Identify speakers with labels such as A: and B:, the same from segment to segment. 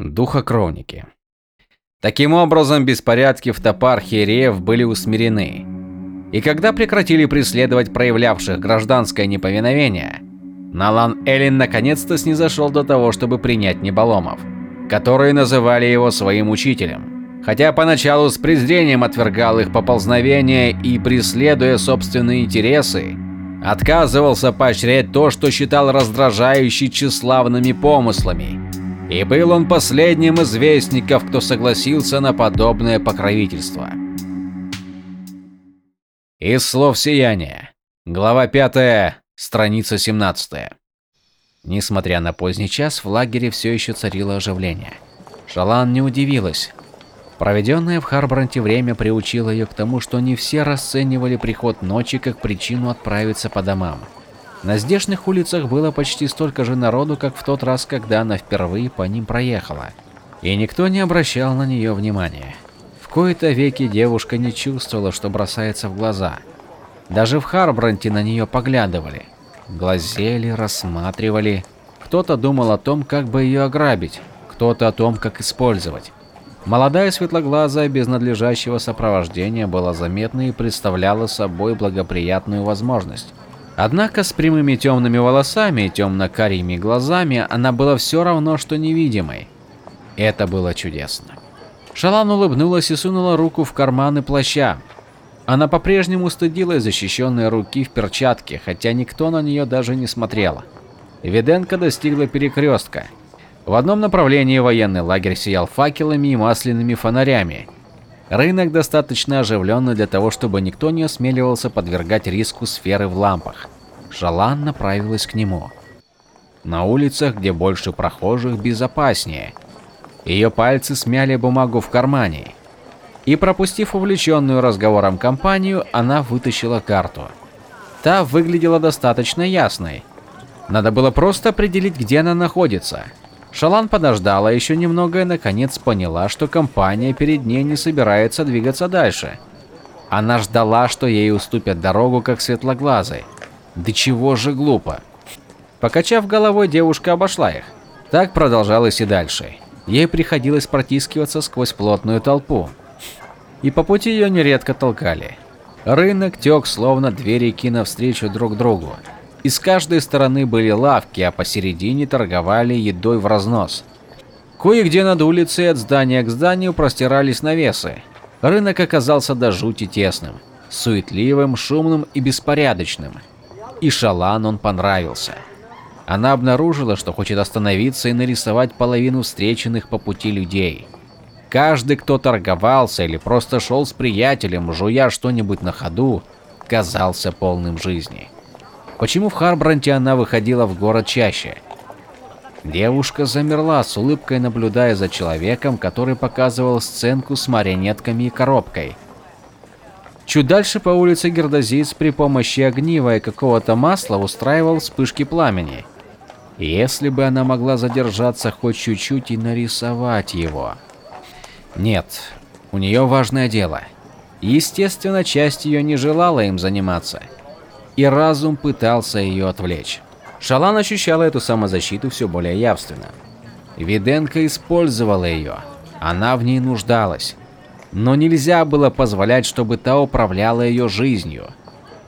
A: Духокровники. Таким образом, беспорядки в Топархе Рев были усмирены. И когда прекратили преследовать проявлявших гражданское неповиновение, Налан Эллин наконец-то снизошел до того, чтобы принять Неболомов, которые называли его своим учителем. Хотя поначалу с презрением отвергал их поползновения и, преследуя собственные интересы, отказывался поощрять то, что считал раздражающе тщеславными помыслами. И был он последним из вестников, кто согласился на подобное покровительство. Из слов сияния. Глава 5, страница 17. Несмотря на поздний час, в лагере все еще царило оживление. Шалан не удивилась. Проведенное в Харбранте время приучило ее к тому, что не все расценивали приход ночи как причину отправиться по домам. На здешних улицах было почти столько же народу, как в тот раз, когда она впервые по ним проехала. И никто не обращал на нее внимания кои-то веки девушка не чувствовала, что бросается в глаза. Даже в Харбранте на нее поглядывали. Глазели, рассматривали. Кто-то думал о том, как бы ее ограбить, кто-то о том, как использовать. Молодая светлоглазая без надлежащего сопровождения была заметна и представляла собой благоприятную возможность. Однако с прямыми темными волосами и темно-карими глазами она была все равно, что невидимой. Это было чудесно. Шалан улыбнулась и сунула руку в карманы плаща. Она по-прежнему стыдилась защищенной руки в перчатке, хотя никто на нее даже не смотрел. Виденко достигла перекрестка. В одном направлении военный лагерь сиял факелами и масляными фонарями. Рынок достаточно оживленный для того, чтобы никто не осмеливался подвергать риску сферы в лампах. Шалан направилась к нему. На улицах, где больше прохожих, безопаснее – ее пальцы смяли бумагу в кармане. И пропустив увлеченную разговором компанию, она вытащила карту. Та выглядела достаточно ясной. Надо было просто определить, где она находится. Шалан подождала еще немного и наконец поняла, что компания перед ней не собирается двигаться дальше. Она ждала, что ей уступят дорогу, как светлоглазый. Да чего же глупо. Покачав головой, девушка обошла их. Так продолжалось и дальше. Ей приходилось протискиваться сквозь плотную толпу. И по пути ее нередко толкали. Рынок тек словно две реки навстречу друг другу. И с каждой стороны были лавки, а посередине торговали едой в разнос. Кое-где над улицей от здания к зданию простирались навесы. Рынок оказался до жути тесным, суетливым, шумным и беспорядочным. И Шалан он понравился. Она обнаружила, что хочет остановиться и нарисовать половину встреченных по пути людей. Каждый, кто торговался или просто шел с приятелем, жуя что-нибудь на ходу, казался полным жизни. Почему в Харбранте она выходила в город чаще? Девушка замерла с улыбкой, наблюдая за человеком, который показывал сценку с марионетками и коробкой. Чуть дальше по улице Гердозиц при помощи огнива и какого-то масла устраивал вспышки пламени. Если бы она могла задержаться хоть чуть-чуть и нарисовать его. Нет, у нее важное дело. Естественно, часть ее не желала им заниматься. И разум пытался ее отвлечь. Шалан ощущала эту самозащиту все более явственно. Виденко использовала ее. Она в ней нуждалась. Но нельзя было позволять, чтобы та управляла ее жизнью.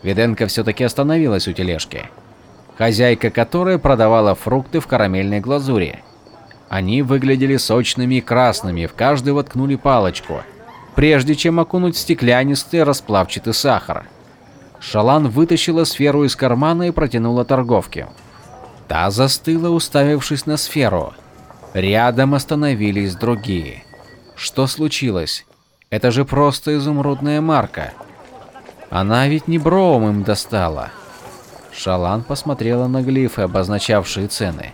A: Виденко все-таки остановилась у тележки хозяйка которой продавала фрукты в карамельной глазури. Они выглядели сочными и красными, в каждый воткнули палочку, прежде чем окунуть в стеклянистый расплавчатый сахар. Шалан вытащила сферу из кармана и протянула торговке. Та застыла, уставившись на сферу. Рядом остановились другие. Что случилось? Это же просто изумрудная марка. Она ведь не броум им достала. Шалан посмотрела на глифы, обозначавшие цены.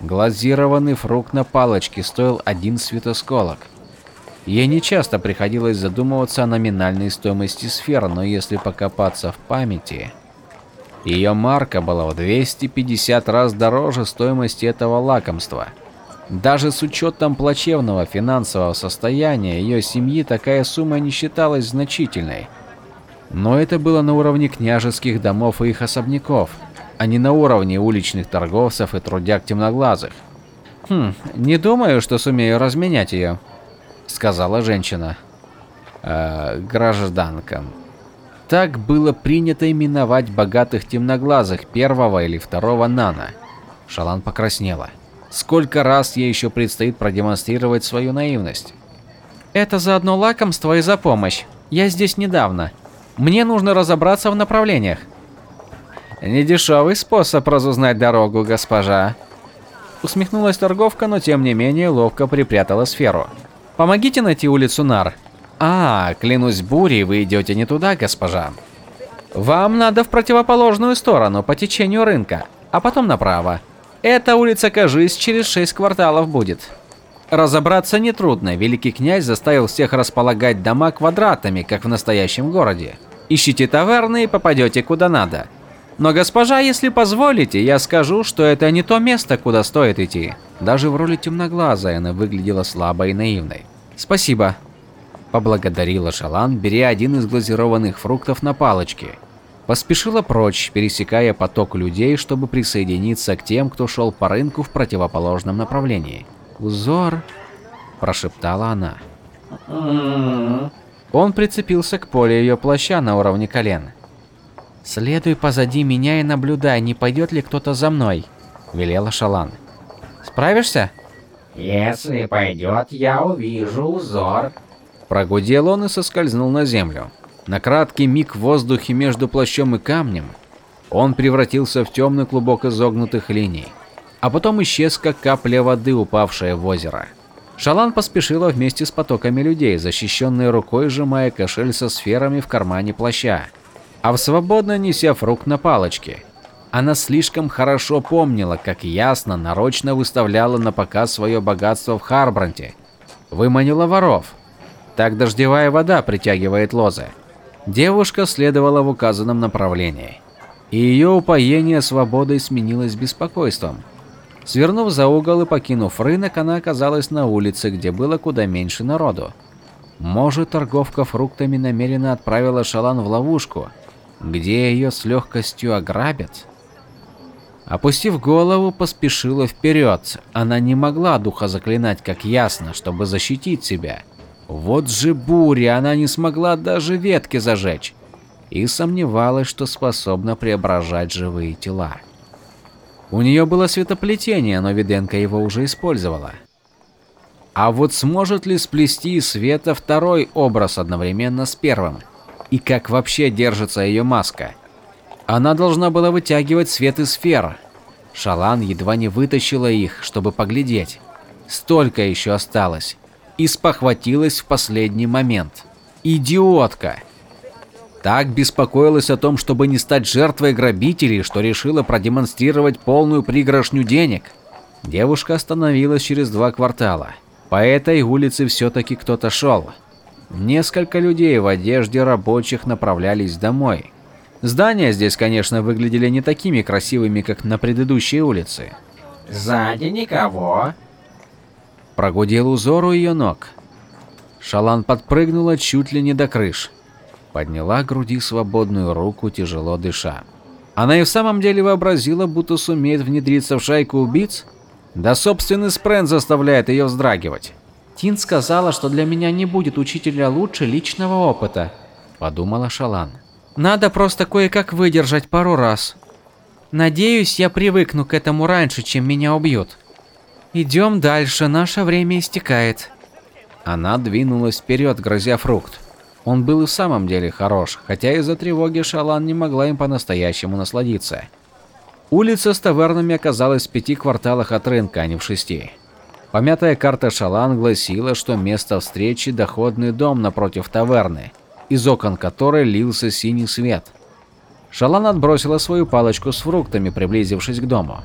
A: Глазированный фрукт на палочке стоил один светосколок. Ей не часто приходилось задумываться о номинальной стоимости сфер, но если покопаться в памяти, ее марка была в 250 раз дороже стоимости этого лакомства. Даже с учетом плачевного финансового состояния ее семьи такая сумма не считалась значительной. Но это было на уровне княжеских домов и их особняков, а не на уровне уличных торговцев и трудяг темноглазых. Хм, не думаю, что сумею разменять ее, сказала женщина. Э, гражданка. Так было принято именовать богатых темноглазых первого или второго нана. Шалан покраснела. Сколько раз ей еще предстоит продемонстрировать свою наивность? Это заодно лакомство и за помощь. Я здесь недавно. Мне нужно разобраться в направлениях. Недешевый способ разузнать дорогу, госпожа. Усмехнулась торговка, но тем не менее ловко припрятала сферу. Помогите найти улицу Нар. А, клянусь бурей, вы идете не туда, госпожа. Вам надо в противоположную сторону, по течению рынка, а потом направо. Эта улица, кажись, через шесть кварталов будет. Разобраться нетрудно, великий князь заставил всех располагать дома квадратами, как в настоящем городе. Ищите таверны и попадете куда надо. Но госпожа, если позволите, я скажу, что это не то место, куда стоит идти. Даже в роли темноглазой она выглядела слабой и наивной. Спасибо. Поблагодарила Шалан, беря один из глазированных фруктов на палочке. Поспешила прочь, пересекая поток людей, чтобы присоединиться к тем, кто шел по рынку в противоположном направлении. «Узор!» – прошептала она. Он прицепился к поле ее плаща на уровне колен. «Следуй позади меня и наблюдай, не пойдет ли кто-то за мной», – велела Шалан. «Справишься?»
B: «Если пойдет, я увижу узор», –
A: прогудел он и соскользнул на землю. На краткий миг в воздухе между плащом и камнем он превратился в темный клубок изогнутых линий, а потом исчез, как капля воды, упавшая в озеро. Шалан поспешила вместе с потоками людей, защищенной рукой сжимая кошель со сферами в кармане плаща, а в свободно неся фрукт на палочке. Она слишком хорошо помнила, как ясно нарочно выставляла на показ свое богатство в Харбранте. Выманила воров. Так дождевая вода притягивает лозы. Девушка следовала в указанном направлении, и ее упоение свободой сменилось беспокойством. Свернув за угол и покинув рынок, она оказалась на улице, где было куда меньше народу. Может, торговка фруктами намеренно отправила Шалан в ловушку, где ее с легкостью ограбят? Опустив голову, поспешила вперед. Она не могла духа заклинать как ясно, чтобы защитить себя. Вот же буря, она не смогла даже ветки зажечь и сомневалась, что способна преображать живые тела. У нее было светоплетение, но Виденко его уже использовала. А вот сможет ли сплести из света второй образ одновременно с первым? И как вообще держится ее маска? Она должна была вытягивать свет из сфер. Шалан едва не вытащила их, чтобы поглядеть. Столько еще осталось и спохватилась в последний момент. Идиотка! Так беспокоилась о том, чтобы не стать жертвой грабителей, что решила продемонстрировать полную пригоршню денег. Девушка остановилась через два квартала. По этой улице все-таки кто-то шел. Несколько людей в одежде рабочих направлялись домой. Здания здесь, конечно, выглядели не такими красивыми, как на предыдущей улице.
B: «Сзади никого»,
A: Прогудел узор у ее ног. Шалан подпрыгнула чуть ли не до крыш. Подняла к груди свободную руку, тяжело дыша. Она и в самом деле вообразила, будто сумеет внедриться в шайку убийц? Да собственный спрен заставляет ее вздрагивать. Тин сказала, что для меня не будет учителя лучше личного опыта, подумала Шалан. Надо просто кое-как выдержать пару раз. Надеюсь, я привыкну к этому раньше, чем меня убьют. Идем дальше, наше время истекает. Она двинулась вперед, грозя фрукт. Он был и в самом деле хорош, хотя из-за тревоги Шалан не могла им по-настоящему насладиться. Улица с тавернами оказалась в пяти кварталах от рынка, а не в шести. Помятая карта Шалан гласила, что место встречи – доходный дом напротив таверны, из окон которой лился синий свет. Шалан отбросила свою палочку с фруктами, приблизившись к дому.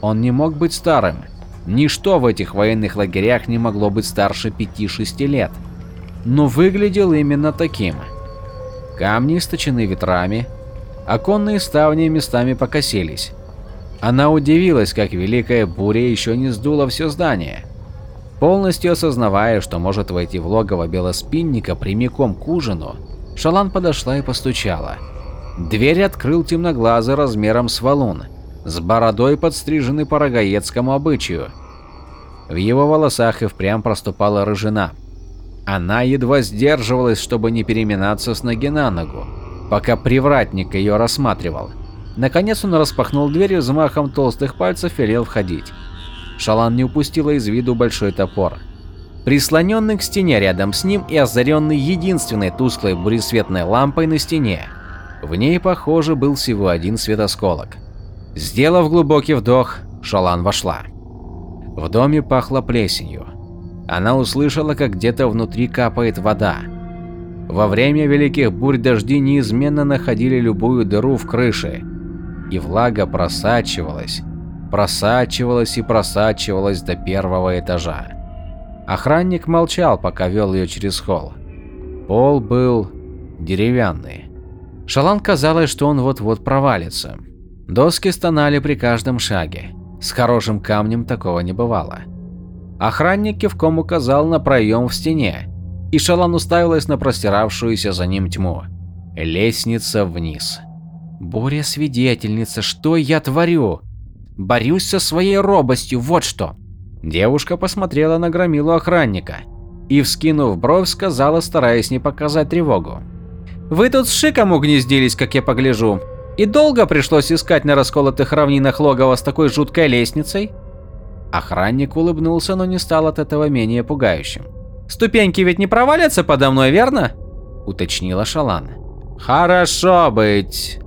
A: Он не мог быть старым, Ничто в этих военных лагерях не могло быть старше 5-6 лет, но выглядел именно таким. Камни источены ветрами, оконные ставни местами покосились. Она удивилась, как великая буря еще не сдула все здание. Полностью осознавая, что может войти в логово белоспинника прямиком к ужину, Шалан подошла и постучала. Дверь открыл темноглазый размером с валун, с бородой подстриженный по рогаецкому обычаю. В его волосах и впрямь проступала рыжина. Она едва сдерживалась, чтобы не переминаться с ноги на ногу, пока привратник ее рассматривал. Наконец он распахнул дверь и взмахом толстых пальцев велел входить. Шалан не упустила из виду большой топор. Прислоненный к стене рядом с ним и озаренный единственной тусклой буресветной лампой на стене. В ней, похоже, был всего один светосколок. Сделав глубокий вдох, Шалан вошла. В доме пахло плесенью. Она услышала, как где-то внутри капает вода. Во время великих бурь дожди неизменно находили любую дыру в крыше, и влага просачивалась, просачивалась и просачивалась до первого этажа. Охранник молчал, пока вел ее через холл. Пол был деревянный. Шалан казалось, что он вот-вот провалится. Доски стонали при каждом шаге. С хорошим камнем такого не бывало. Охранник кивком указал на проем в стене, и Шалан уставилась на простиравшуюся за ним тьму. Лестница вниз. Буря-свидетельница, что я творю? Борюсь со своей робостью, вот что. Девушка посмотрела на громилу охранника и, вскинув бровь, сказала, стараясь не показать тревогу. «Вы тут с шиком угнездились, как я погляжу. И долго пришлось искать на расколотых равнинах логово с такой жуткой лестницей?» Охранник улыбнулся, но не стал от этого менее пугающим. «Ступеньки ведь не провалятся подо мной, верно?» – уточнила Шалан. «Хорошо быть!»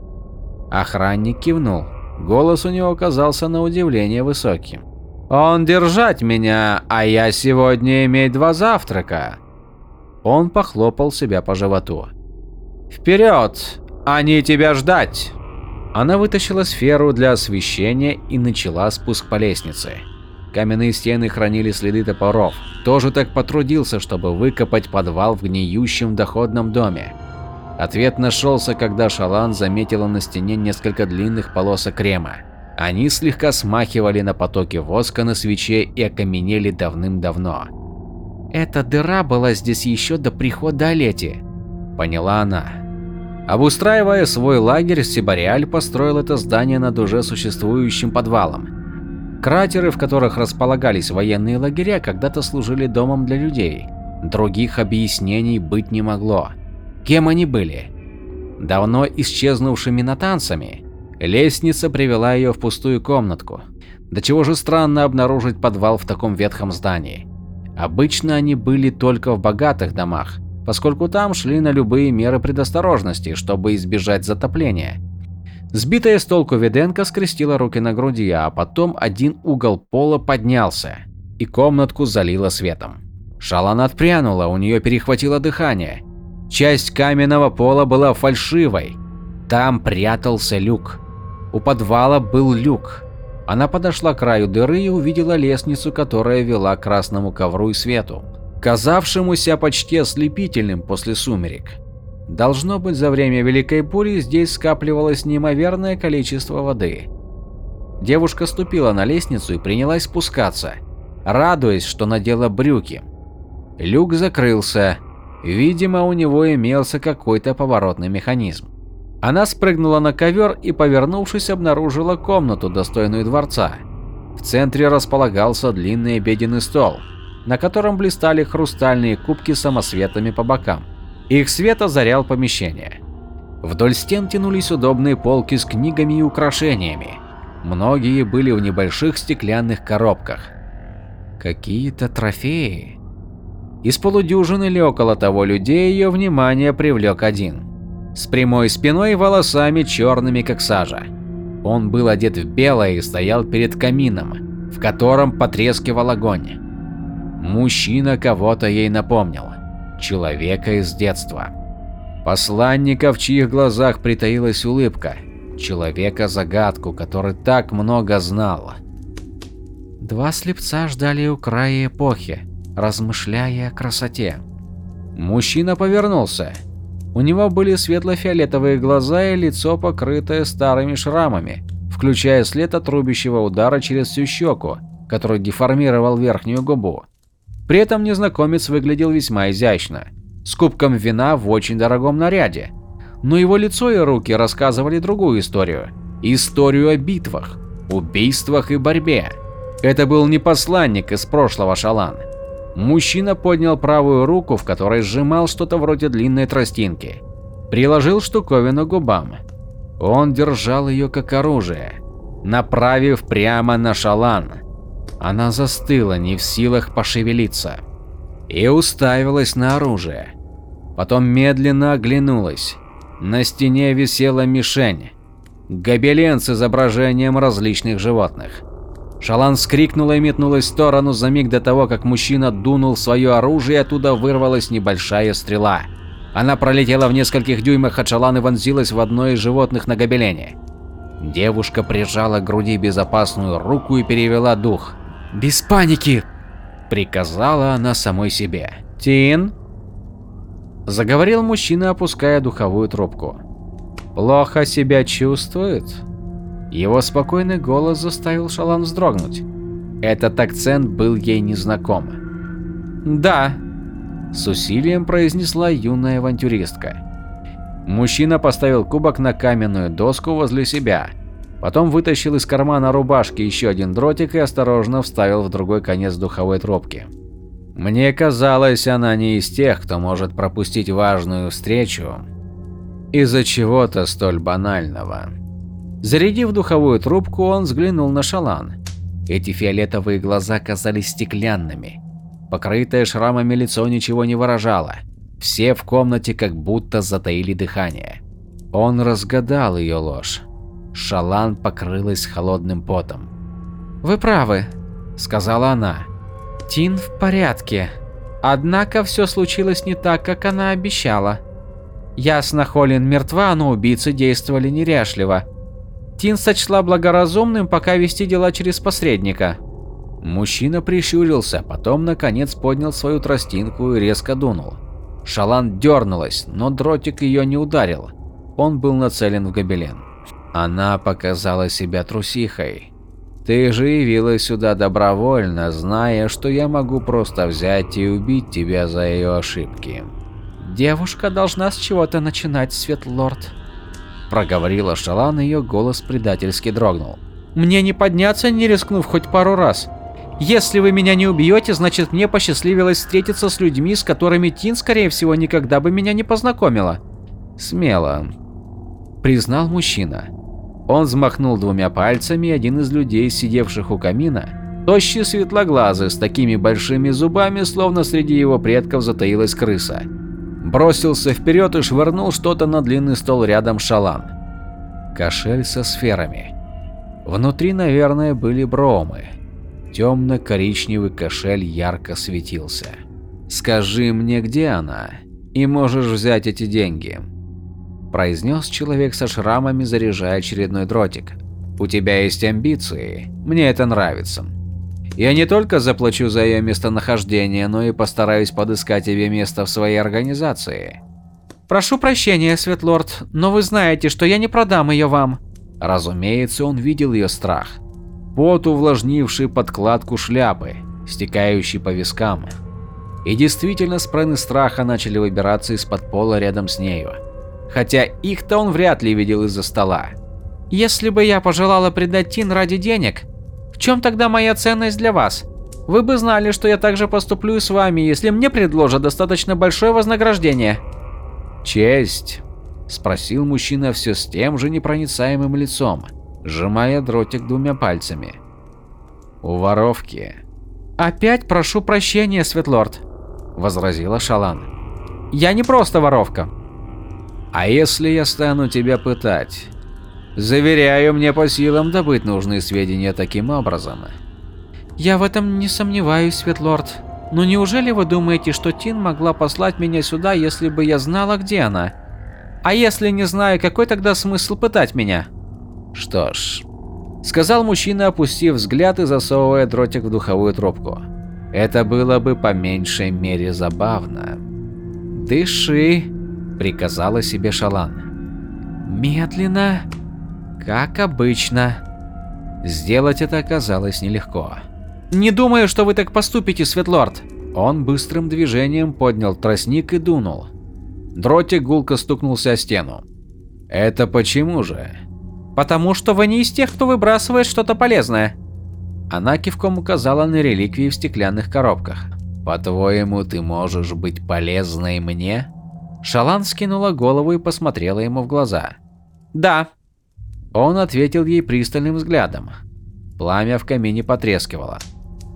A: Охранник кивнул. Голос у него оказался на удивление высоким. Он держать меня, а я сегодня иметь два завтрака. Он похлопал себя по животу. Вперед! Они тебя ждать! Она вытащила сферу для освещения и начала спуск по лестнице. Каменные стены хранили следы топоров. Тоже так потрудился, чтобы выкопать подвал в гниющем доходном доме. Ответ нашелся, когда Шалан заметила на стене несколько длинных полосок крема. Они слегка смахивали на потоки воска на свече и окаменели давным-давно. «Эта дыра была здесь еще до прихода Олети», – поняла она. Обустраивая свой лагерь, Сибариаль построил это здание над уже существующим подвалом. Кратеры, в которых располагались военные лагеря, когда-то служили домом для людей. Других объяснений быть не могло. Кем они были? Давно исчезнувшими натанцами? Лестница привела ее в пустую комнатку. До чего же странно обнаружить подвал в таком ветхом здании. Обычно они были только в богатых домах, поскольку там шли на любые меры предосторожности, чтобы избежать затопления. Сбитая с толку Виденко скрестила руки на груди, а потом один угол пола поднялся, и комнатку залило светом. Шалан отпрянула, у нее перехватило дыхание. Часть каменного пола была фальшивой. Там прятался люк. У подвала был люк. Она подошла к краю дыры и увидела лестницу, которая вела к красному ковру и свету, казавшемуся почти ослепительным после сумерек. Должно быть, за время Великой Бури здесь скапливалось неимоверное количество воды. Девушка ступила на лестницу и принялась спускаться, радуясь, что надела брюки. Люк закрылся. Видимо, у него имелся какой-то поворотный механизм. Она спрыгнула на ковер и, повернувшись, обнаружила комнату, достойную дворца. В центре располагался длинный обеденный стол, на котором блистали хрустальные кубки с самосветами по бокам. Их свет озарял помещение. Вдоль стен тянулись удобные полки с книгами и украшениями. Многие были в небольших стеклянных коробках. Какие-то трофеи. Из полудюжины или около того людей ее внимание привлек один с прямой спиной и волосами черными как сажа. Он был одет в белое и стоял перед камином, в котором потрескивал огонь. Мужчина кого-то ей напомнил. Человека из детства. Посланника, в чьих глазах притаилась улыбка. Человека-загадку, который так много знал. Два слепца ждали у края эпохи, размышляя о красоте. Мужчина повернулся у него были светло-фиолетовые глаза и лицо, покрытое старыми шрамами, включая след от рубящего удара через всю щеку, который деформировал верхнюю губу. При этом незнакомец выглядел весьма изящно, с кубком вина в очень дорогом наряде. Но его лицо и руки рассказывали другую историю. Историю о битвах, убийствах и борьбе. Это был не посланник из прошлого Шалан. Мужчина поднял правую руку, в которой сжимал что-то вроде длинной тростинки. Приложил штуковину губам. Он держал ее как оружие, направив прямо на Шалан. Она застыла, не в силах пошевелиться, и уставилась на оружие. Потом медленно оглянулась. На стене висела мишень. Гобелен с изображением различных животных. Шалан скрикнула и метнулась в сторону за миг до того, как мужчина дунул свое оружие, и оттуда вырвалась небольшая стрела. Она пролетела в нескольких дюймах от Шалан и вонзилась в одно из животных на гобелене. Девушка прижала к груди безопасную руку и перевела дух. «Без паники!» – приказала она самой себе. «Тин?» – заговорил мужчина, опуская духовую трубку. «Плохо себя чувствует?» Его спокойный голос заставил Шалан вздрогнуть. Этот акцент был ей незнаком. «Да», – с усилием произнесла юная авантюристка. Мужчина поставил кубок на каменную доску возле себя, потом вытащил из кармана рубашки еще один дротик и осторожно вставил в другой конец духовой трубки. Мне казалось, она не из тех, кто может пропустить важную встречу из-за чего-то столь банального. Зарядив духовую трубку, он взглянул на Шалан. Эти фиолетовые глаза казались стеклянными. Покрытое шрамами лицо ничего не выражало. Все в комнате как будто затаили дыхание. Он разгадал ее ложь. Шалан покрылась холодным потом. «Вы правы», – сказала она. «Тин в порядке. Однако все случилось не так, как она обещала. Ясно, Холин мертва, но убийцы действовали неряшливо. Тин сочла благоразумным пока вести дела через посредника. Мужчина прищурился, потом наконец поднял свою тростинку и резко дунул. Шалан дернулась, но дротик ее не ударил. Он был нацелен в гобелен. Она показала себя трусихой. Ты же явилась сюда добровольно, зная, что я могу просто взять и убить тебя за ее ошибки. Девушка должна с чего-то начинать, Светлорд проговорила Шалан, ее голос предательски дрогнул. Мне не подняться, не рискнув хоть пару раз. Если вы меня не убьете, значит мне посчастливилось встретиться с людьми, с которыми Тин, скорее всего, никогда бы меня не познакомила. Смело, признал мужчина. Он взмахнул двумя пальцами, один из людей, сидевших у камина, тощий светлоглазый, с такими большими зубами, словно среди его предков затаилась крыса, бросился вперед и швырнул что-то на длинный стол рядом шалан. Кошель со сферами. Внутри, наверное, были бромы. Темно-коричневый кошель ярко светился. «Скажи мне, где она, и можешь взять эти деньги», – произнес человек со шрамами, заряжая очередной дротик. «У тебя есть амбиции, мне это нравится. Я не только заплачу за ее местонахождение, но и постараюсь подыскать тебе место в своей организации. Прошу прощения, Светлорд, но вы знаете, что я не продам ее вам. Разумеется, он видел ее страх. Пот, увлажнивший подкладку шляпы, стекающий по вискам. И действительно, спрены страха начали выбираться из-под пола рядом с нею. Хотя их-то он вряд ли видел из-за стола. Если бы я пожелала предать Тин ради денег, в чем тогда моя ценность для вас? Вы бы знали, что я также поступлю с вами, если мне предложат достаточно большое вознаграждение. Честь? Спросил мужчина все с тем же непроницаемым лицом, сжимая дротик двумя пальцами. У воровки. Опять прошу прощения, Светлорд, возразила Шалан. Я не просто воровка. А если я стану тебя пытать? Заверяю, мне по силам добыть нужные сведения таким образом. Я в этом не сомневаюсь, Светлорд. Но неужели вы думаете, что Тин могла послать меня сюда, если бы я знала, где она? А если не знаю, какой тогда смысл пытать меня? Что ж, сказал мужчина, опустив взгляд и засовывая дротик в духовую трубку. Это было бы по меньшей мере забавно. Дыши, приказала себе Шалан. Медленно как обычно. Сделать это оказалось нелегко. «Не думаю, что вы так поступите, Светлорд!» Он быстрым движением поднял тростник и дунул. Дротик гулко стукнулся о стену. «Это почему же?» «Потому что вы не из тех, кто выбрасывает что-то полезное». Она кивком указала на реликвии в стеклянных коробках. «По-твоему, ты можешь быть полезной мне?» Шалан скинула голову и посмотрела ему в глаза. «Да». Он ответил ей пристальным взглядом. Пламя в камине потрескивало.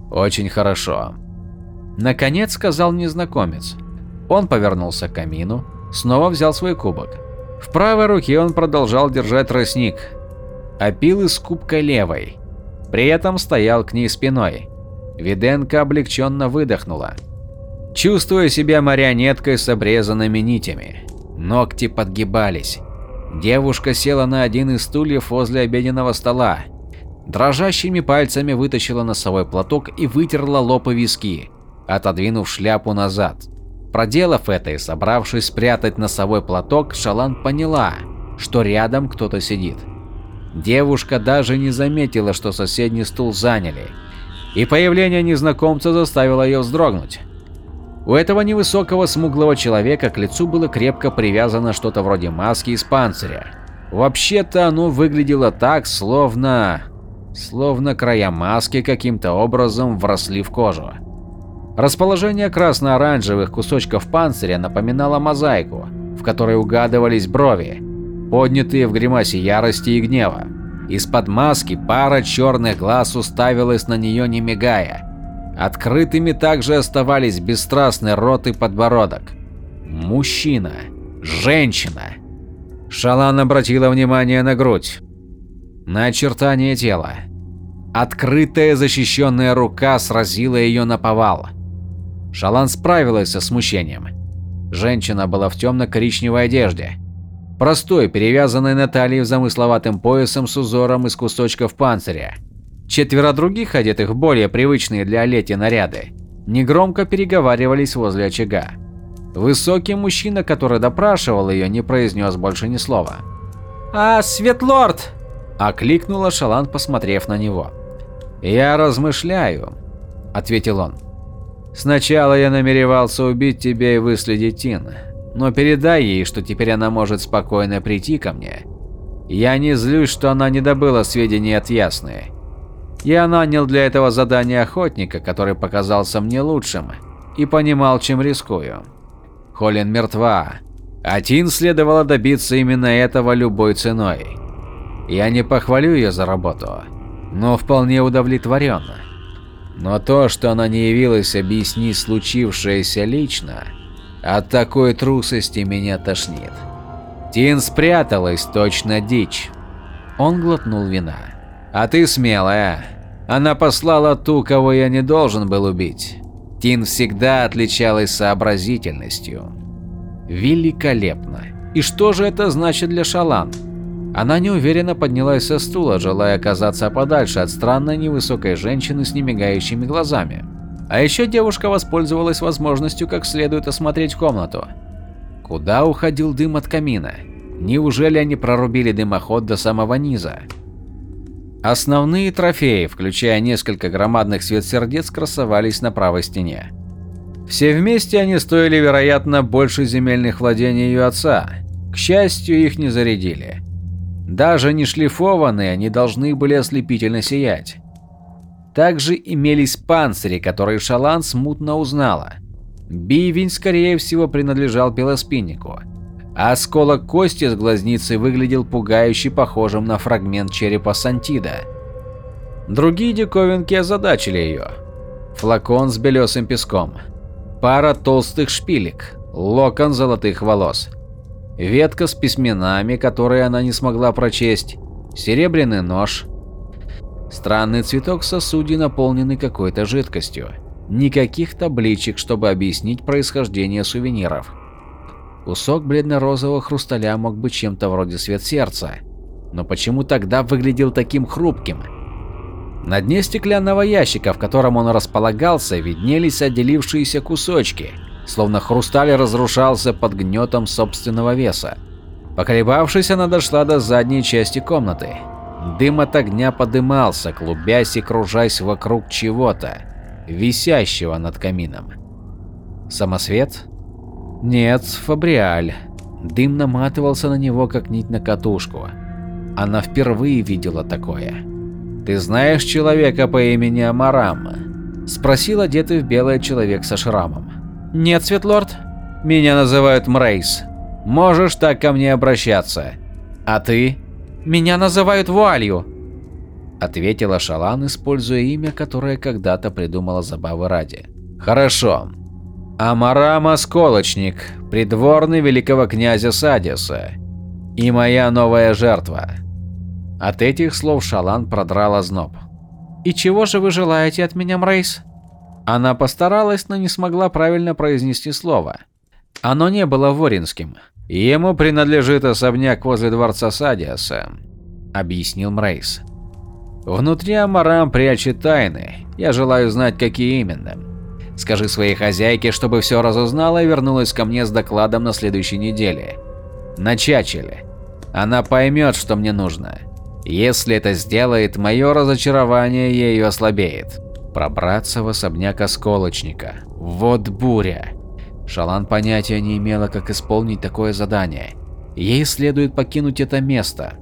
A: «Очень хорошо». Наконец сказал незнакомец. Он повернулся к камину, снова взял свой кубок. В правой руке он продолжал держать тростник, а пил из кубка левой. При этом стоял к ней спиной. Виденко облегченно выдохнула. Чувствуя себя марионеткой с обрезанными нитями. Ногти подгибались. Девушка села на один из стульев возле обеденного стола. Дрожащими пальцами вытащила носовой платок и вытерла лоб и виски, отодвинув шляпу назад. Проделав это и собравшись спрятать носовой платок, Шалан поняла, что рядом кто-то сидит. Девушка даже не заметила, что соседний стул заняли, и появление незнакомца заставило ее вздрогнуть. У этого невысокого смуглого человека к лицу было крепко привязано что-то вроде маски из панциря. Вообще-то оно выглядело так, словно… словно края маски каким-то образом вросли в кожу. Расположение красно-оранжевых кусочков панциря напоминало мозаику, в которой угадывались брови, поднятые в гримасе ярости и гнева. Из-под маски пара черных глаз уставилась на нее не мигая. Открытыми также оставались бесстрастный рот и подбородок. Мужчина. Женщина. Шалан обратила внимание на грудь. На очертания тела. Открытая защищенная рука сразила ее на повал. Шалан справилась со смущением. Женщина была в темно-коричневой одежде, простой, перевязанной на талии замысловатым поясом с узором из кусочков панциря. Четверо других, одетых в более привычные для Олети наряды, негромко переговаривались возле очага. Высокий мужчина, который допрашивал ее, не произнес больше ни слова. «А, Светлорд!» – окликнула Шалан, посмотрев на него. «Я размышляю», – ответил он. «Сначала я намеревался убить тебя и выследить Тин, но передай ей, что теперь она может спокойно прийти ко мне. Я не злюсь, что она не добыла сведений от Ясны. Я нанял для этого задания охотника, который показался мне лучшим, и понимал, чем рискую. Холин мертва, а Тин следовало добиться именно этого любой ценой. Я не похвалю ее за работу, но вполне удовлетворен. Но то, что она не явилась объяснить случившееся лично, от такой трусости меня тошнит. Тин спряталась, точно дичь. Он глотнул вина. А ты смелая. Она послала ту, кого я не должен был убить. Тин всегда отличалась сообразительностью. Великолепно. И что же это значит для Шалан? Она неуверенно поднялась со стула, желая оказаться подальше от странной невысокой женщины с немигающими глазами. А еще девушка воспользовалась возможностью как следует осмотреть комнату. Куда уходил дым от камина? Неужели они прорубили дымоход до самого низа? Основные трофеи, включая несколько громадных светсердец, красовались на правой стене. Все вместе они стоили, вероятно, больше земельных владений ее отца. К счастью, их не зарядили. Даже не шлифованные, они должны были ослепительно сиять. Также имелись панцири, которые Шалан смутно узнала. Бивень, скорее всего, принадлежал белоспиннику, а осколок кости с глазницей выглядел пугающе похожим на фрагмент черепа Сантида. Другие диковинки озадачили ее. Флакон с белесым песком, пара толстых шпилек, локон золотых волос, ветка с письменами, которые она не смогла прочесть, серебряный нож, Странный цветок в сосуде, наполненный какой-то жидкостью. Никаких табличек, чтобы объяснить происхождение сувениров. Кусок бледно-розового хрусталя мог быть чем-то вроде свет сердца. Но почему тогда выглядел таким хрупким? На дне стеклянного ящика, в котором он располагался, виднелись отделившиеся кусочки, словно хрусталь разрушался под гнетом собственного веса. Поколебавшись, она дошла до задней части комнаты. Дым от огня подымался, клубясь и кружась вокруг чего-то, висящего над камином. Самосвет? Нет, фабриаль. Дым наматывался на него, как нить на катушку. Она впервые видела такое. ты знаешь человека по имени Амарам? Спросил одетый в белое человек со шрамом. Нет, Светлорд. Меня называют Мрейс. Можешь так ко мне обращаться. А ты? Меня называют Вуалью. Ответила Шалан, используя имя, которое когда-то придумала забавы ради. Хорошо. Амарам Осколочник, придворный великого князя Садиса. И моя новая жертва. От этих слов Шалан продрала зноб. «И чего же вы желаете от меня, Мрейс?» Она постаралась, но не смогла правильно произнести слово. Оно не было воринским. Ему принадлежит особняк возле дворца Садиаса, объяснил Мрейс. Внутри Амарам прячет тайны. Я желаю знать, какие именно. Скажи своей хозяйке, чтобы все разузнала и вернулась ко мне с докладом на следующей неделе. На Чачеле. Она поймет, что мне нужно. Если это сделает, мое разочарование ею ослабеет. Пробраться в особняк осколочника. Вот буря. Шалан понятия не имела, как исполнить такое задание. Ей следует покинуть это место.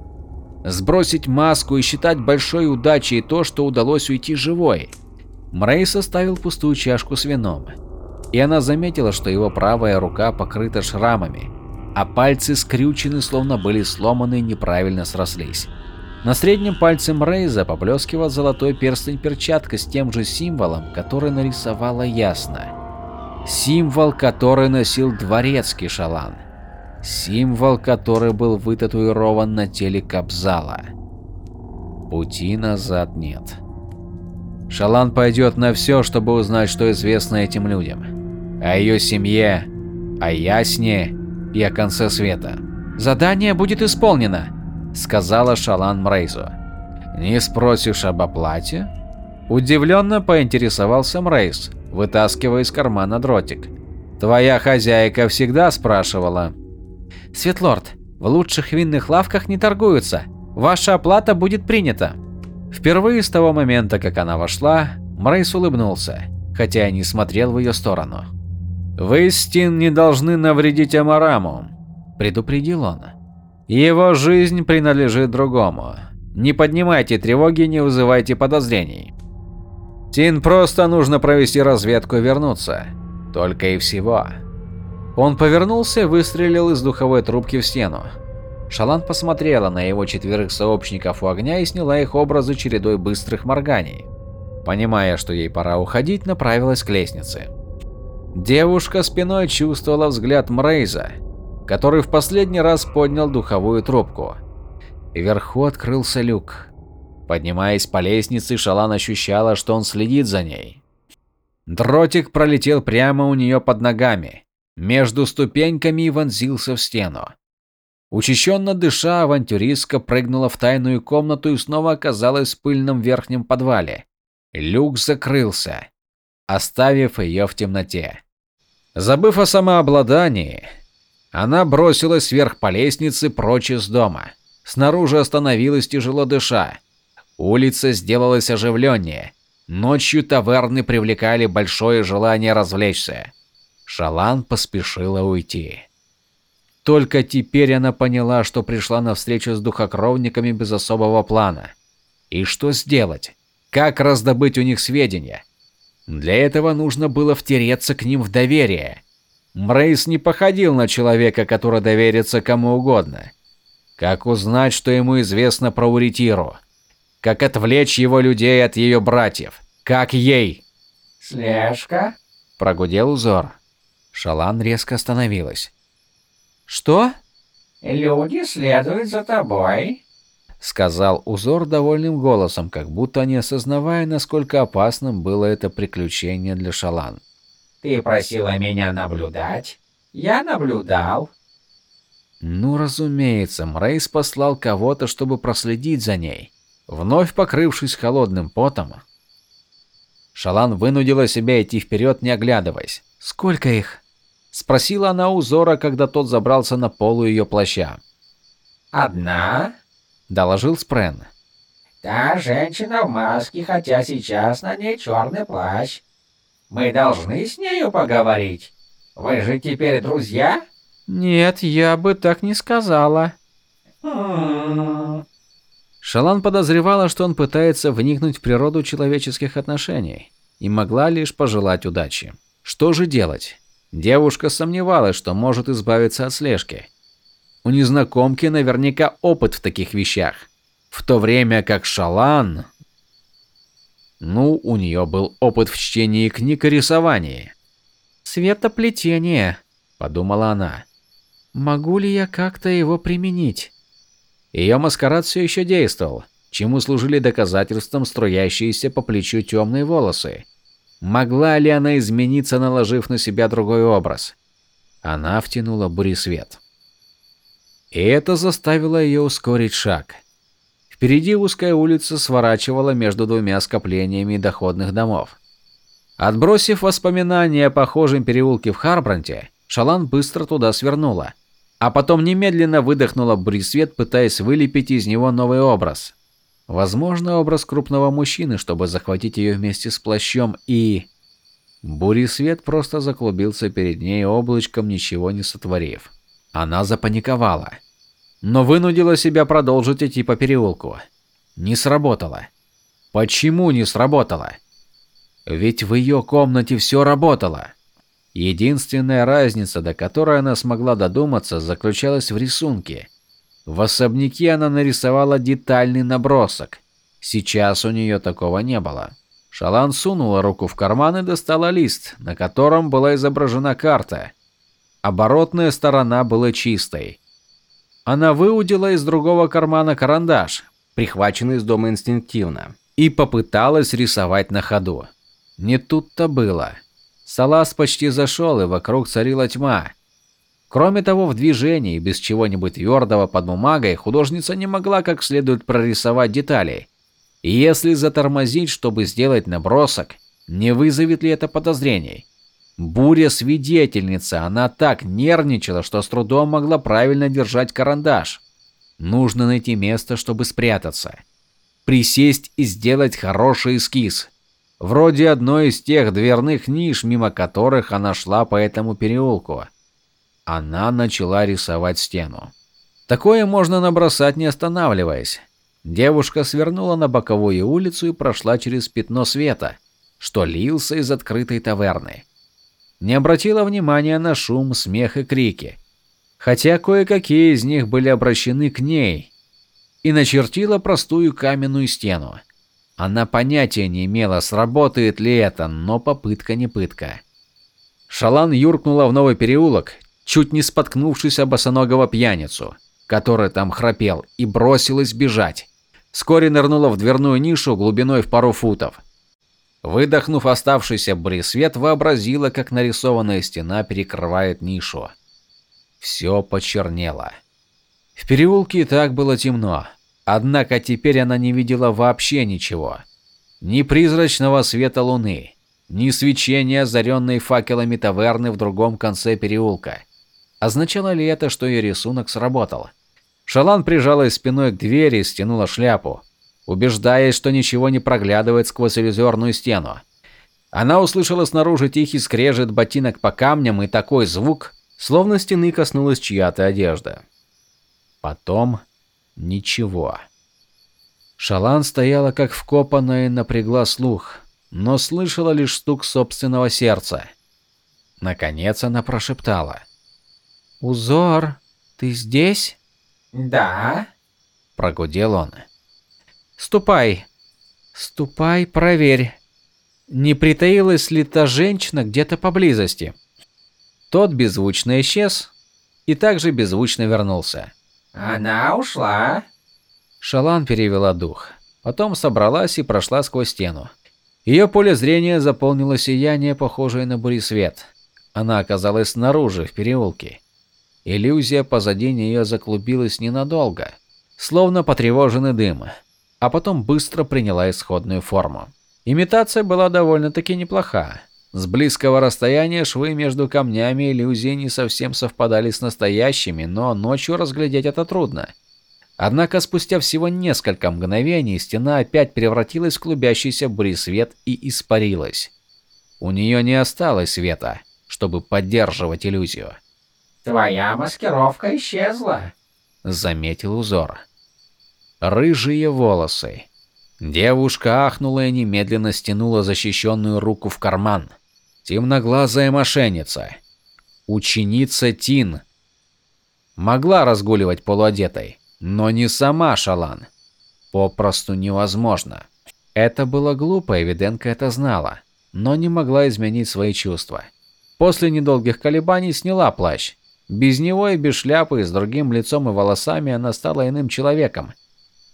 A: Сбросить маску и считать большой удачей то, что удалось уйти живой. Мрей составил пустую чашку с вином. И она заметила, что его правая рука покрыта шрамами, а пальцы скрючены, словно были сломаны и неправильно срослись. На среднем пальце Мрейза поблескивал золотой перстень-перчатка с тем же символом, который нарисовала ясно. Символ, который носил дворецкий шалан. Символ, который был вытатуирован на теле Кабзала. Пути назад нет. Шалан пойдет на все, чтобы узнать, что известно этим людям. О ее семье, о Ясне и о конце света. Задание будет исполнено сказала Шалан Мрейзу. «Не спросишь об оплате?» Удивленно поинтересовался Мрейз, вытаскивая из кармана дротик. «Твоя хозяйка всегда спрашивала». «Светлорд, в лучших винных лавках не торгуются. Ваша оплата будет принята». Впервые с того момента, как она вошла, Мрейс улыбнулся, хотя и не смотрел в ее сторону. «Вы, Стин, не должны навредить Амараму», – предупредил он. Его жизнь принадлежит другому. Не поднимайте тревоги, не вызывайте подозрений. Тин просто нужно провести разведку и вернуться. Только и всего. Он повернулся и выстрелил из духовой трубки в стену. Шалан посмотрела на его четверых сообщников у огня и сняла их образы чередой быстрых морганий. Понимая, что ей пора уходить, направилась к лестнице. Девушка спиной чувствовала взгляд Мрейза, который в последний раз поднял духовую трубку. Вверху открылся люк. Поднимаясь по лестнице, Шалан ощущала, что он следит за ней. Дротик пролетел прямо у нее под ногами, между ступеньками и вонзился в стену. Учащенно дыша, авантюристка прыгнула в тайную комнату и снова оказалась в пыльном верхнем подвале. Люк закрылся, оставив ее в темноте. Забыв о самообладании, она бросилась вверх по лестнице прочь из дома. Снаружи остановилась тяжело дыша. Улица сделалась оживленнее. Ночью таверны привлекали большое желание развлечься. Шалан поспешила уйти. Только теперь она поняла, что пришла на встречу с духокровниками без особого плана. И что сделать? Как раздобыть у них сведения? Для этого нужно было втереться к ним в доверие. Мрейс не походил на человека, который доверится кому угодно. Как узнать, что ему известно про Уритиру? Как отвлечь его людей от ее братьев? Как ей?
B: «Слежка?»
A: – прогудел узор. Шалан резко остановилась. «Что?»
B: «Люди следуют за тобой», –
A: сказал узор довольным голосом, как будто не осознавая, насколько опасным было это приключение для Шалан.
B: Ты просила меня наблюдать. Я наблюдал.
A: Ну, разумеется, Мрейс послал кого-то, чтобы проследить за ней. Вновь покрывшись холодным потом, Шалан вынудила себя идти вперед, не оглядываясь. «Сколько их?» – спросила она у Зора, когда тот забрался на полу ее плаща.
B: «Одна?»
A: – доложил Спрен.
B: «Та женщина в маске, хотя сейчас на ней черный плащ. Мы должны с нею поговорить. Вы же теперь друзья?
A: Нет, я бы так не сказала. Шалан подозревала, что он пытается вникнуть в природу человеческих отношений, и могла лишь пожелать удачи. Что же делать? Девушка сомневалась, что может избавиться от слежки. У незнакомки наверняка опыт в таких вещах. В то время как Шалан... Ну, у нее был опыт в чтении книг и рисовании. «Светоплетение», — подумала она. «Могу ли я как-то его применить?» Ее маскарад все еще действовал, чему служили доказательством струящиеся по плечу темные волосы. Могла ли она измениться, наложив на себя другой образ? Она втянула буресвет. И это заставило ее ускорить шаг. Впереди узкая улица сворачивала между двумя скоплениями доходных домов. Отбросив воспоминания о похожем переулке в Харбранте, Шалан быстро туда свернула, а потом немедленно выдохнула буресвет, пытаясь вылепить из него новый образ. Возможно, образ крупного мужчины, чтобы захватить ее вместе с плащом и... Буресвет просто заклубился перед ней облачком, ничего не сотворив. Она запаниковала, но вынудила себя продолжить идти по переулку. Не сработало. Почему не сработало? Ведь в ее комнате все работало. Единственная разница, до которой она смогла додуматься, заключалась в рисунке – в особняке она нарисовала детальный набросок. Сейчас у нее такого не было. Шалан сунула руку в карман и достала лист, на котором была изображена карта. Оборотная сторона была чистой. Она выудила из другого кармана карандаш, прихваченный из дома инстинктивно, и попыталась рисовать на ходу. Не тут-то было. Салас почти зашел, и вокруг царила тьма. Кроме того, в движении, без чего-нибудь твердого под бумагой, художница не могла как следует прорисовать детали. И если затормозить, чтобы сделать набросок, не вызовет ли это подозрений? Буря свидетельница, она так нервничала, что с трудом могла правильно держать карандаш. Нужно найти место, чтобы спрятаться. Присесть и сделать хороший эскиз. Вроде одной из тех дверных ниш, мимо которых она шла по этому переулку. Она начала рисовать стену. Такое можно набросать, не останавливаясь. Девушка свернула на боковую улицу и прошла через пятно света, что лился из открытой таверны. Не обратила внимания на шум, смех и крики, хотя кое-какие из них были обращены к ней, и начертила простую каменную стену. Она понятия не имела, сработает ли это, но попытка не пытка. Шалан юркнула в новый переулок, чуть не споткнувшись об босоногого пьяницу, который там храпел, и бросилась бежать. Вскоре нырнула в дверную нишу глубиной в пару футов. Выдохнув оставшийся брисвет, вообразила, как нарисованная стена перекрывает нишу. Все почернело. В переулке и так было темно, однако теперь она не видела вообще ничего. Ни призрачного света луны, ни свечения, озаренной факелами таверны в другом конце переулка. Означало ли это, что ее рисунок сработал? Шалан прижалась спиной к двери и стянула шляпу, убеждаясь, что ничего не проглядывает сквозь иллюзорную стену. Она услышала снаружи тихий скрежет ботинок по камням и такой звук, словно стены коснулась чья-то одежда. Потом ничего. Шалан стояла как вкопанная и напрягла слух, но слышала лишь стук собственного сердца. Наконец она прошептала. «Узор, ты здесь?»
B: «Да», –
A: прогудел он. «Ступай, ступай, проверь, не притаилась ли та женщина где-то поблизости?» Тот беззвучно исчез и также беззвучно вернулся.
B: «Она ушла».
A: Шалан перевела дух, потом собралась и прошла сквозь стену. Ее поле зрения заполнило сияние, похожее на буресвет. Она оказалась снаружи, в переулке. Иллюзия позади нее заклубилась ненадолго, словно потревоженный дым, а потом быстро приняла исходную форму. Имитация была довольно-таки неплоха. С близкого расстояния швы между камнями иллюзии не совсем совпадали с настоящими, но ночью разглядеть это трудно. Однако спустя всего несколько мгновений стена опять превратилась в клубящийся буресвет и испарилась. У нее не осталось света, чтобы поддерживать иллюзию.
B: Твоя маскировка исчезла,
A: заметил узор. рыжие волосы. Девушка ахнула и немедленно стянула защищенную руку в карман. Темноглазая мошенница. Ученица Тин. Могла разгуливать полуодетой, но не сама Шалан. Попросту невозможно. Это было глупо, и Виденко это знала, но не могла изменить свои чувства. После недолгих колебаний сняла плащ. Без него и без шляпы, с другим лицом и волосами она стала иным человеком.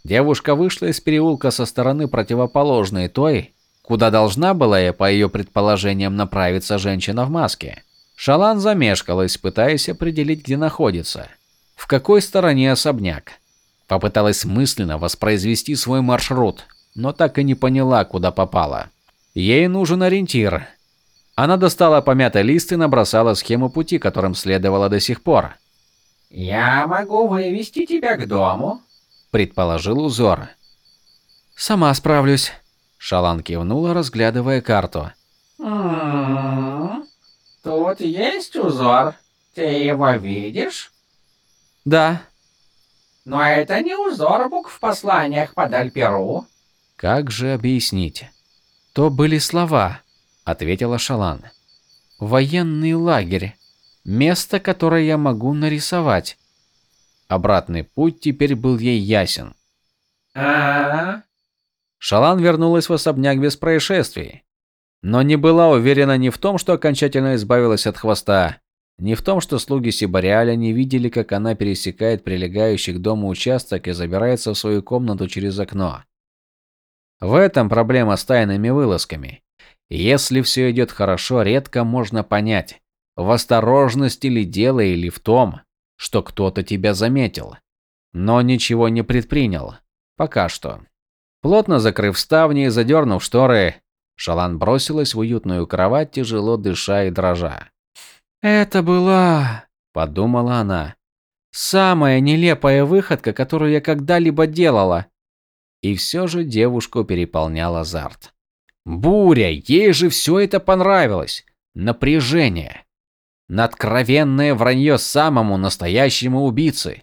A: Девушка вышла из переулка со стороны противоположной той, куда должна была, по ее предположениям, направиться женщина в маске. Шалан замешкалась, пытаясь определить, где находится. В какой стороне особняк. Попыталась мысленно воспроизвести свой маршрут, но так и не поняла, куда попала. Ей нужен ориентир. Она достала помятый лист и набросала схему пути, которым следовала до сих пор.
B: «Я могу вывести тебя к дому», –
A: предположил узор. «Сама справлюсь», – Шалан кивнула, разглядывая карту.
B: «М-м-м, тут есть узор. Ты его видишь?»
A: «Да»,
B: но это не узор букв в посланиях под Альперу.
A: Как же объяснить? То были слова, ответила Шалан. Военный лагерь. Место, которое я могу нарисовать. Обратный путь теперь был ей ясен.
B: А.
A: Шалан вернулась в особняк без происшествий, но не была уверена ни в том, что окончательно избавилась от хвоста, не в том, что слуги Сибариаля не видели, как она пересекает прилегающий к дому участок и забирается в свою комнату через окно. В этом проблема с тайными вылазками. Если все идет хорошо, редко можно понять, в осторожности ли дело или в том, что кто-то тебя заметил. Но ничего не предпринял. Пока что. Плотно закрыв ставни и задернув шторы, Шалан бросилась в уютную кровать, тяжело дыша и дрожа. «Это была...» – подумала она. «Самая нелепая выходка, которую я когда-либо делала». И все же девушку переполнял азарт. Буря, ей же все это понравилось. Напряжение. Надкровенное вранье самому настоящему убийце.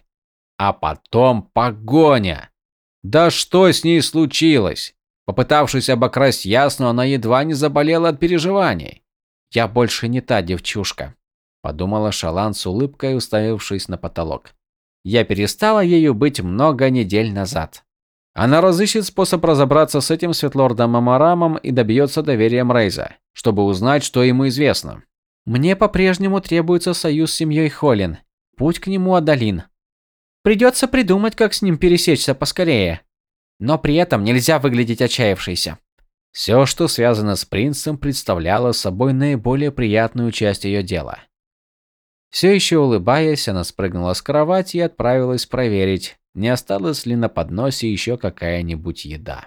A: А потом погоня. Да что с ней случилось? Попытавшись обокрасть Ясну, она едва не заболела от переживаний. Я больше не та девчушка подумала Шалан с улыбкой, уставившись на потолок. Я перестала ею быть много недель назад. Она разыщет способ разобраться с этим светлордом Амарамом и добьется доверия Мрейза, чтобы узнать, что ему известно. Мне по-прежнему требуется союз с семьей Холлин. Путь к нему отдален. Придется придумать, как с ним пересечься поскорее. Но при этом нельзя выглядеть отчаявшейся. Все, что связано с принцем, представляло собой наиболее приятную часть ее дела. Все еще улыбаясь, она спрыгнула с кровати и отправилась проверить, не осталось ли на подносе еще какая-нибудь еда.